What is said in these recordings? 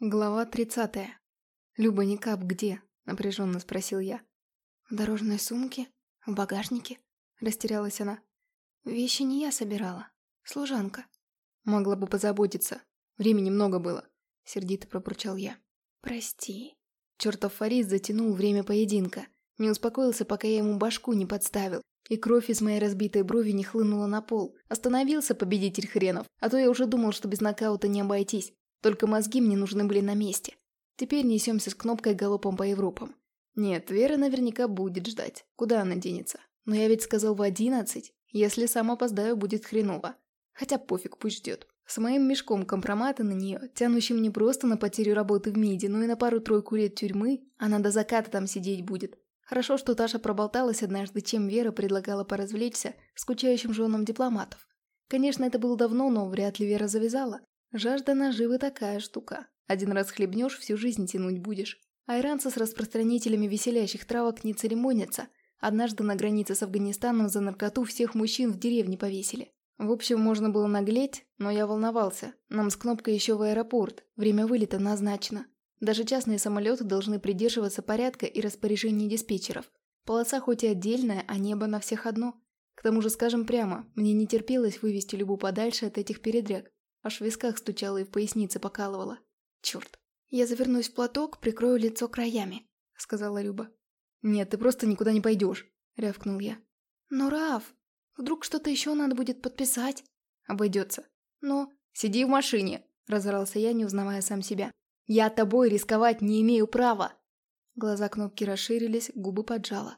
Глава 30. «Люба, Никап где?» – напряженно спросил я. «В дорожной сумке? В багажнике?» – растерялась она. «Вещи не я собирала. Служанка». «Могла бы позаботиться. Времени много было», – сердито пробурчал я. «Прости». Чертов Фарид затянул время поединка. Не успокоился, пока я ему башку не подставил. И кровь из моей разбитой брови не хлынула на пол. Остановился победитель хренов, а то я уже думал, что без нокаута не обойтись. Только мозги мне нужны были на месте. Теперь несемся с кнопкой галопом по Европам. Нет, Вера наверняка будет ждать. Куда она денется? Но я ведь сказал в одиннадцать. Если сам опоздаю, будет хреново. Хотя пофиг, пусть ждет. С моим мешком компромата на нее, тянущим не просто на потерю работы в МИДе, но и на пару-тройку лет тюрьмы, она до заката там сидеть будет. Хорошо, что Таша проболталась однажды, чем Вера предлагала поразвлечься скучающим женам дипломатов. Конечно, это было давно, но вряд ли Вера завязала. Жажда наживы такая штука. Один раз хлебнешь, всю жизнь тянуть будешь. Айранцы с распространителями веселящих травок не церемонятся. Однажды на границе с Афганистаном за наркоту всех мужчин в деревне повесили. В общем, можно было наглеть, но я волновался. Нам с кнопкой еще в аэропорт, время вылета назначено. Даже частные самолеты должны придерживаться порядка и распоряжений диспетчеров. Полоса хоть и отдельная, а небо на всех одно. К тому же, скажем прямо, мне не терпелось вывести Любу подальше от этих передряг. Аж в висках стучало и в пояснице покалывало. Черт. «Я завернусь в платок, прикрою лицо краями», — сказала Люба. «Нет, ты просто никуда не пойдешь», — рявкнул я. «Но, Раф, вдруг что-то еще надо будет подписать?» «Обойдется». «Но...» «Сиди в машине», — разорался я, не узнавая сам себя. «Я тобой рисковать не имею права!» Глаза кнопки расширились, губы поджала.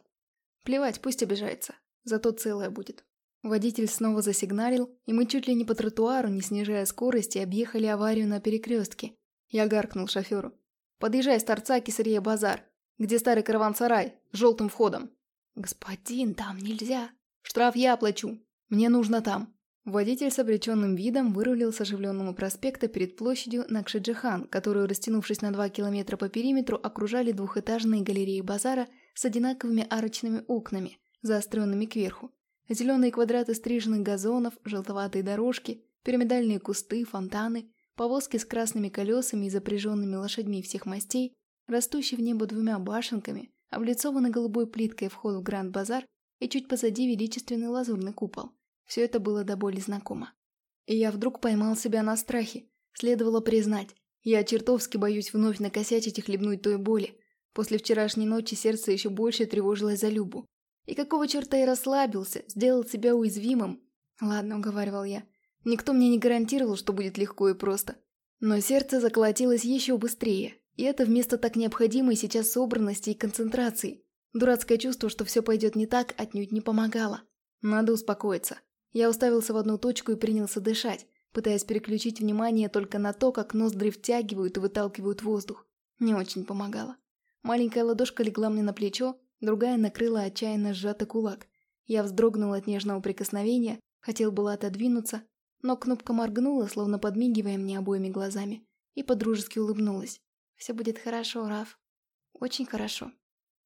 Плевать, пусть обижается. Зато целая будет. Водитель снова засигналил, и мы чуть ли не по тротуару, не снижая скорости, объехали аварию на перекрестке. Я гаркнул шоферу. «Подъезжай с торца Кесария Базар, где старый караван-сарай, с желтым входом». «Господин, там нельзя». «Штраф я оплачу. Мне нужно там». Водитель с обреченным видом вырулил с оживленного проспекта перед площадью Накшиджихан, которую, растянувшись на два километра по периметру, окружали двухэтажные галереи базара с одинаковыми арочными окнами, заостренными кверху. Зеленые квадраты стриженных газонов, желтоватые дорожки, пирамидальные кусты, фонтаны, повозки с красными колесами и запряженными лошадьми всех мастей, растущий в небо двумя башенками, облицованный голубой плиткой вход в Гранд-базар и чуть позади величественный лазурный купол. Все это было до боли знакомо. И я вдруг поймал себя на страхе. Следовало признать, я чертовски боюсь вновь накосячить и хлебнуть той боли. После вчерашней ночи сердце еще больше тревожилось за Любу. И какого черта я расслабился, сделал себя уязвимым? Ладно, уговаривал я. Никто мне не гарантировал, что будет легко и просто. Но сердце заколотилось еще быстрее. И это вместо так необходимой сейчас собранности и концентрации. Дурацкое чувство, что все пойдет не так, отнюдь не помогало. Надо успокоиться. Я уставился в одну точку и принялся дышать, пытаясь переключить внимание только на то, как ноздри втягивают и выталкивают воздух. Не очень помогало. Маленькая ладошка легла мне на плечо, Другая накрыла отчаянно сжатый кулак. Я вздрогнул от нежного прикосновения, хотел было отодвинуться, но кнопка моргнула, словно подмигивая мне обоими глазами, и подружески улыбнулась. «Все будет хорошо, Раф. Очень хорошо.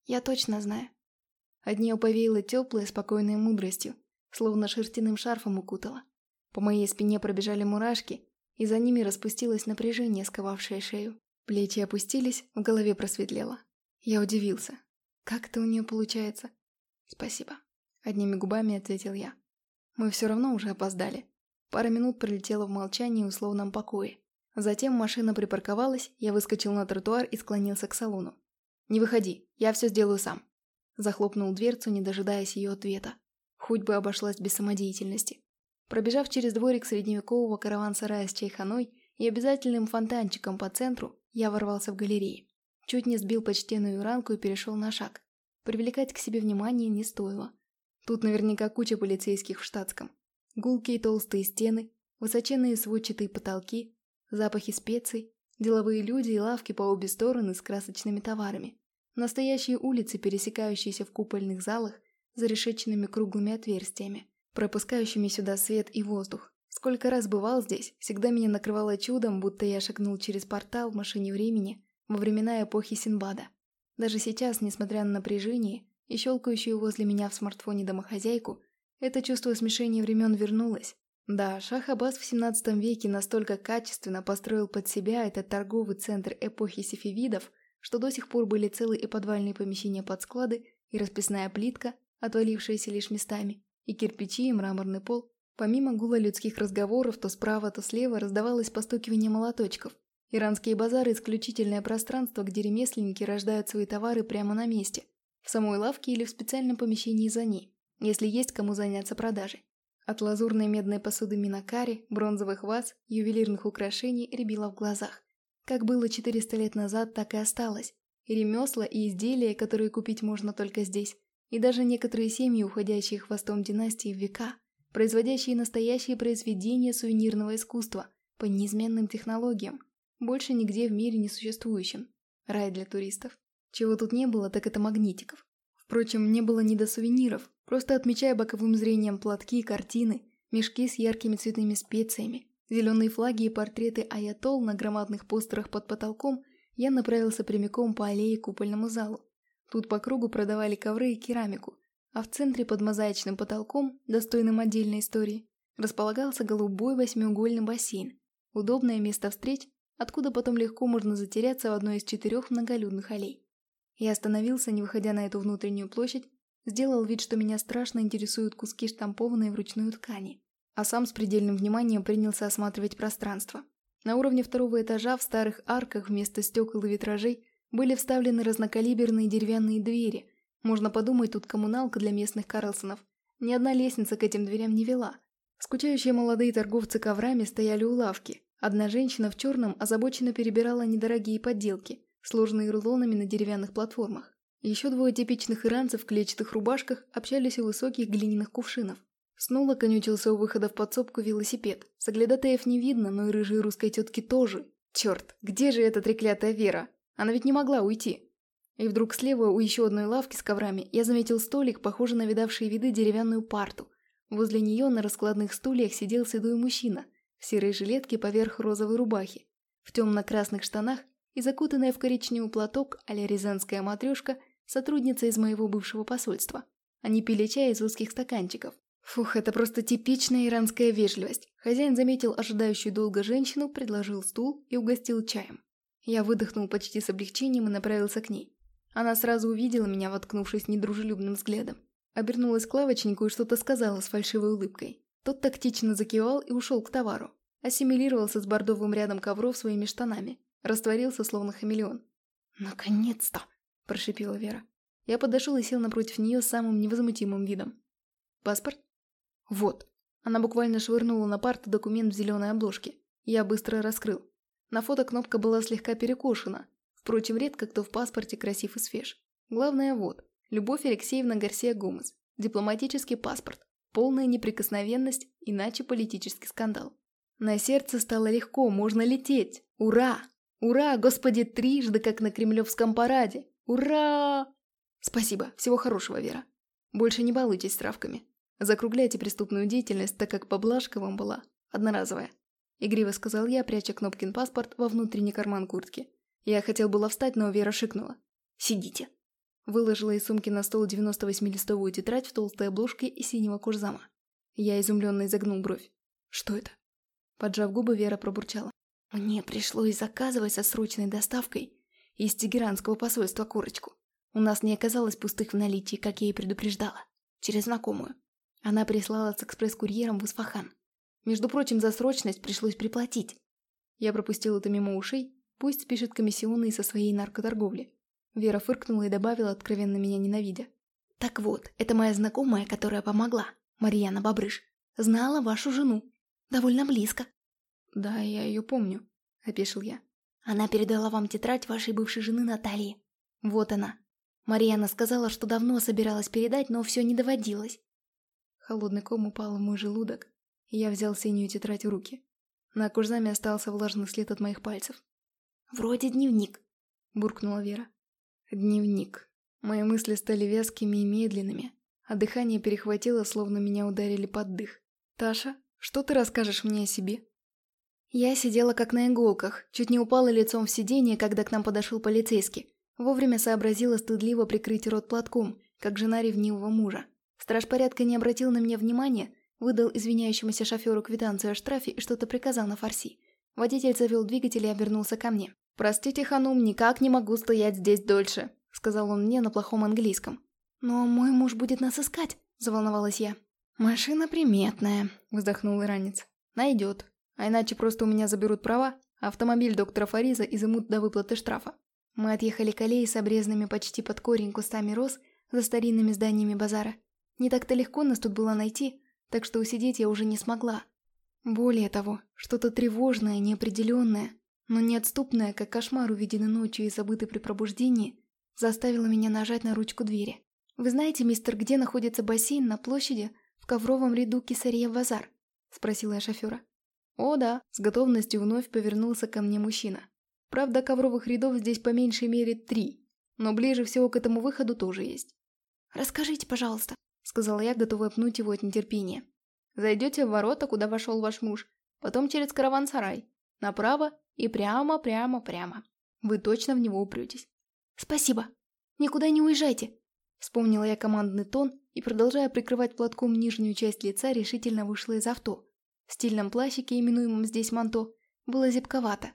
Я точно знаю». От нее повеяло теплой, спокойной мудростью, словно шерстяным шарфом укутала. По моей спине пробежали мурашки, и за ними распустилось напряжение, сковавшее шею. Плечи опустились, в голове просветлело. Я удивился. «Как это у нее получается?» «Спасибо», — одними губами ответил я. «Мы все равно уже опоздали». Пара минут пролетела в молчании и условном покое. Затем машина припарковалась, я выскочил на тротуар и склонился к салону. «Не выходи, я все сделаю сам». Захлопнул дверцу, не дожидаясь ее ответа. Хоть бы обошлась без самодеятельности. Пробежав через дворик средневекового караван-сарая с чайханой и обязательным фонтанчиком по центру, я ворвался в галерею. Чуть не сбил почтенную ранку и перешел на шаг. Привлекать к себе внимание не стоило. Тут наверняка куча полицейских в штатском. Гулкие толстые стены, высоченные сводчатые потолки, запахи специй, деловые люди и лавки по обе стороны с красочными товарами. Настоящие улицы, пересекающиеся в купольных залах, за решеченными круглыми отверстиями, пропускающими сюда свет и воздух. Сколько раз бывал здесь, всегда меня накрывало чудом, будто я шагнул через портал в машине времени во времена эпохи Синбада. Даже сейчас, несмотря на напряжение и щелкающую возле меня в смартфоне домохозяйку, это чувство смешения времен вернулось. Да, Шах Аббас в 17 веке настолько качественно построил под себя этот торговый центр эпохи сефевидов, что до сих пор были целые и подвальные помещения под склады, и расписная плитка, отвалившаяся лишь местами, и кирпичи, и мраморный пол. Помимо гула людских разговоров, то справа, то слева раздавалось постукивание молоточков. Иранские базары – исключительное пространство, где ремесленники рождают свои товары прямо на месте, в самой лавке или в специальном помещении за ней, если есть кому заняться продажей. От лазурной медной посуды Минакари, бронзовых ваз, ювелирных украшений рябило в глазах. Как было 400 лет назад, так и осталось. Ремесла, и изделия, которые купить можно только здесь. И даже некоторые семьи, уходящие хвостом династии в века, производящие настоящие произведения сувенирного искусства по неизменным технологиям, больше нигде в мире не существующим. Рай для туристов. Чего тут не было, так это магнитиков. Впрочем, не было ни до сувениров, просто отмечая боковым зрением платки, картины, мешки с яркими цветными специями, зеленые флаги и портреты аятол на громадных постерах под потолком, я направился прямиком по аллее к купольному залу. Тут по кругу продавали ковры и керамику, а в центре под мозаичным потолком, достойным отдельной истории, располагался голубой восьмиугольный бассейн. Удобное место встреч, откуда потом легко можно затеряться в одной из четырех многолюдных аллей. Я остановился, не выходя на эту внутреннюю площадь, сделал вид, что меня страшно интересуют куски штампованной вручную ткани, а сам с предельным вниманием принялся осматривать пространство. На уровне второго этажа в старых арках вместо стекол и витражей были вставлены разнокалиберные деревянные двери. Можно подумать, тут коммуналка для местных Карлсонов. Ни одна лестница к этим дверям не вела. Скучающие молодые торговцы коврами стояли у лавки. Одна женщина в черном озабоченно перебирала недорогие подделки, сложенные рулонами на деревянных платформах. Еще двое типичных иранцев в клетчатых рубашках общались у высоких глиняных кувшинов. Снула конючился у выхода в подсобку велосипед. Соглядатаев не видно, но и рыжей русской тетки тоже. Черт, где же эта треклятая Вера? Она ведь не могла уйти. И вдруг слева у еще одной лавки с коврами я заметил столик, похожий на видавшие виды деревянную парту. Возле нее на раскладных стульях сидел седой мужчина в серой жилетке поверх розовой рубахи, в темно-красных штанах и закутанная в коричневый платок а-ля рязанская матрешка, сотрудница из моего бывшего посольства. Они пили чай из узких стаканчиков, Фух, это просто типичная иранская вежливость. Хозяин заметил ожидающую долго женщину, предложил стул и угостил чаем. Я выдохнул почти с облегчением и направился к ней. Она сразу увидела меня, воткнувшись недружелюбным взглядом. Обернулась к лавочнику и что-то сказала с фальшивой улыбкой. Тот тактично закивал и ушел к товару. Ассимилировался с бордовым рядом ковров своими штанами. Растворился, словно хамелеон. «Наконец-то!» – прошипела Вера. Я подошел и сел напротив нее самым невозмутимым видом. «Паспорт?» Вот. Она буквально швырнула на парту документ в зеленой обложке. Я быстро раскрыл. На фото кнопка была слегка перекошена. Впрочем, редко кто в паспорте красив и свеж. Главное вот. Любовь Алексеевна Гарсия Гомес. Дипломатический паспорт. Полная неприкосновенность, иначе политический скандал. На сердце стало легко, можно лететь. Ура! Ура, господи, трижды, как на кремлевском параде. Ура! Спасибо, всего хорошего, Вера. Больше не балуйтесь травками. Закругляйте преступную деятельность, так как поблажка вам была одноразовая. Игриво сказал я, пряча Кнопкин паспорт во внутренний карман куртки. Я хотел было встать, но Вера шикнула. «Сидите». Выложила из сумки на стол 98-листовую тетрадь в толстой обложке и синего курзама. Я изумленно изогнул бровь. «Что это?» Поджав губы, Вера пробурчала. «Мне пришлось заказывать со срочной доставкой из тегеранского посольства курочку. У нас не оказалось пустых в наличии, как я и предупреждала. Через знакомую. Она прислала с экспресс-курьером в Исфахан. Между прочим, за срочность пришлось приплатить. Я пропустил это мимо ушей, пусть спишет комиссионные со своей наркоторговли. Вера фыркнула и добавила, откровенно меня ненавидя. «Так вот, это моя знакомая, которая помогла, Марьяна Бобрыш. Знала вашу жену. Довольно близко». «Да, я ее помню», — опешил я. «Она передала вам тетрадь вашей бывшей жены Натальи. Вот она. Марьяна сказала, что давно собиралась передать, но все не доводилось. Холодный ком упал в мой желудок, и я взял синюю тетрадь в руки. На курзаме остался влажный след от моих пальцев. «Вроде дневник», — буркнула Вера. «Дневник». Мои мысли стали вязкими и медленными, а дыхание перехватило, словно меня ударили под дых. «Таша, что ты расскажешь мне о себе?» Я сидела как на иголках, чуть не упала лицом в сиденье, когда к нам подошел полицейский. Вовремя сообразила стыдливо прикрыть рот платком, как жена ревнивого мужа. Страж порядка не обратил на меня внимания, Выдал извиняющемуся шоферу квитанцию о штрафе и что-то приказал на фарси. Водитель завел двигатель и обернулся ко мне. «Простите, Ханум, никак не могу стоять здесь дольше», — сказал он мне на плохом английском. «Но мой муж будет нас искать», — заволновалась я. «Машина приметная», — вздохнул иранец. «Найдет. А иначе просто у меня заберут права, а автомобиль доктора Фариза изымут до выплаты штрафа». Мы отъехали к аллее с обрезанными почти под корень кустами роз за старинными зданиями базара. Не так-то легко нас тут было найти, так что усидеть я уже не смогла. Более того, что-то тревожное, неопределенное, но неотступное, как кошмар, увиденный ночью и забытый при пробуждении, заставило меня нажать на ручку двери. «Вы знаете, мистер, где находится бассейн на площади в ковровом ряду Кисария-Базар?» – спросила я шофера. «О да», – с готовностью вновь повернулся ко мне мужчина. «Правда, ковровых рядов здесь по меньшей мере три, но ближе всего к этому выходу тоже есть». «Расскажите, пожалуйста», – сказала я, готовая пнуть его от нетерпения. «Зайдете в ворота, куда вошел ваш муж, потом через караван-сарай, направо и прямо-прямо-прямо. Вы точно в него упретесь». «Спасибо. Никуда не уезжайте», Вспомнила я командный тон и, продолжая прикрывать платком нижнюю часть лица, решительно вышла из авто. В стильном плащике, именуемом здесь манто, было зябковато.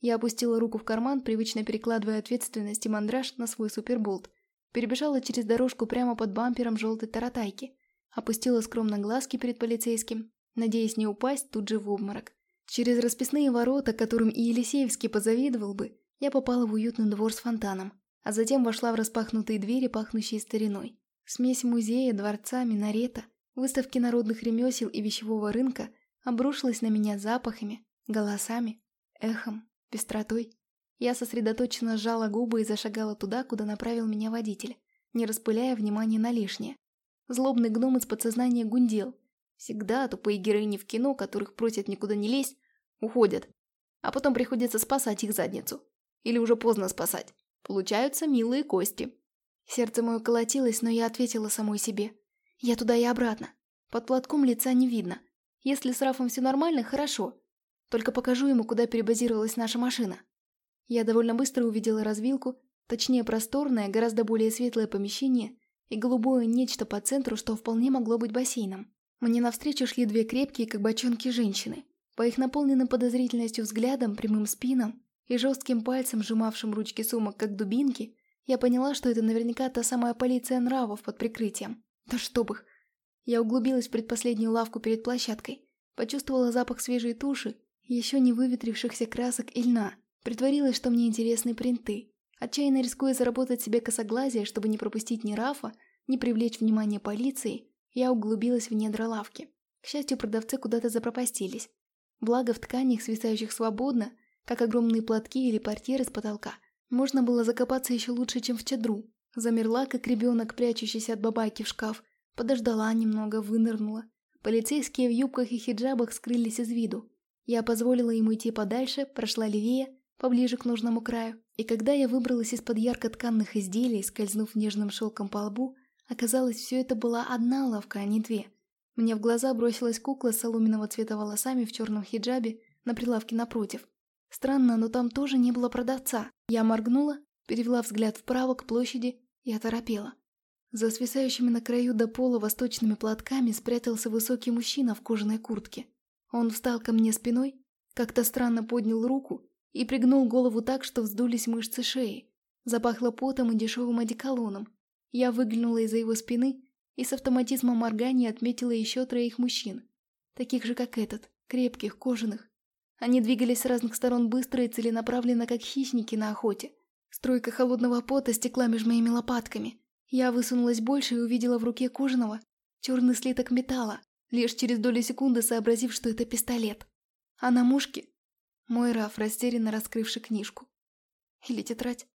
Я опустила руку в карман, привычно перекладывая ответственность и мандраж на свой суперболт. Перебежала через дорожку прямо под бампером желтой таратайки. Опустила скромно глазки перед полицейским, надеясь не упасть тут же в обморок. Через расписные ворота, которым и Елисеевский позавидовал бы, я попала в уютный двор с фонтаном а затем вошла в распахнутые двери, пахнущие стариной. Смесь музея, дворца, минарета, выставки народных ремесел и вещевого рынка обрушилась на меня запахами, голосами, эхом, пестротой. Я сосредоточенно сжала губы и зашагала туда, куда направил меня водитель, не распыляя внимания на лишнее. Злобный гном из подсознания гундел. Всегда тупые героини в кино, которых просят никуда не лезть, уходят. А потом приходится спасать их задницу. Или уже поздно спасать. Получаются милые кости. Сердце мое колотилось, но я ответила самой себе. Я туда и обратно. Под платком лица не видно. Если с Рафом все нормально, хорошо. Только покажу ему, куда перебазировалась наша машина. Я довольно быстро увидела развилку, точнее просторное, гораздо более светлое помещение и голубое нечто по центру, что вполне могло быть бассейном. Мне навстречу шли две крепкие, как бочонки, женщины. По их наполненным подозрительностью взглядам, прямым спинам и жестким пальцем, сжимавшим ручки сумок, как дубинки, я поняла, что это наверняка та самая полиция нравов под прикрытием. Да чтоб их! Я углубилась в предпоследнюю лавку перед площадкой, почувствовала запах свежей туши, еще не выветрившихся красок и льна, притворилась, что мне интересны принты, отчаянно рискуя заработать себе косоглазие, чтобы не пропустить ни Рафа, ни привлечь внимание полиции, я углубилась в недра лавки. К счастью, продавцы куда-то запропастились. Благо в тканях, свисающих свободно, как огромные платки или портьеры с потолка. Можно было закопаться еще лучше, чем в чадру. Замерла, как ребенок, прячущийся от бабайки в шкаф. Подождала немного, вынырнула. Полицейские в юбках и хиджабах скрылись из виду. Я позволила ему идти подальше, прошла левее, поближе к нужному краю. И когда я выбралась из-под ярко-тканных изделий, скользнув нежным шелком по лбу, оказалось, все это была одна лавка, а не две. Мне в глаза бросилась кукла с соломенного цвета волосами в черном хиджабе на прилавке напротив. Странно, но там тоже не было продавца. Я моргнула, перевела взгляд вправо к площади и оторопела. За свисающими на краю до пола восточными платками спрятался высокий мужчина в кожаной куртке. Он встал ко мне спиной, как-то странно поднял руку и пригнул голову так, что вздулись мышцы шеи. Запахло потом и дешевым одеколоном. Я выглянула из-за его спины и с автоматизмом моргания отметила еще троих мужчин. Таких же, как этот, крепких, кожаных, они двигались с разных сторон быстро и целенаправленно, как хищники на охоте. Струйка холодного пота стекла между моими лопатками. Я высунулась больше и увидела в руке кожаного черный слиток металла, лишь через долю секунды сообразив, что это пистолет. А на мушке мой Раф, растерянно раскрывший книжку. Или тетрадь.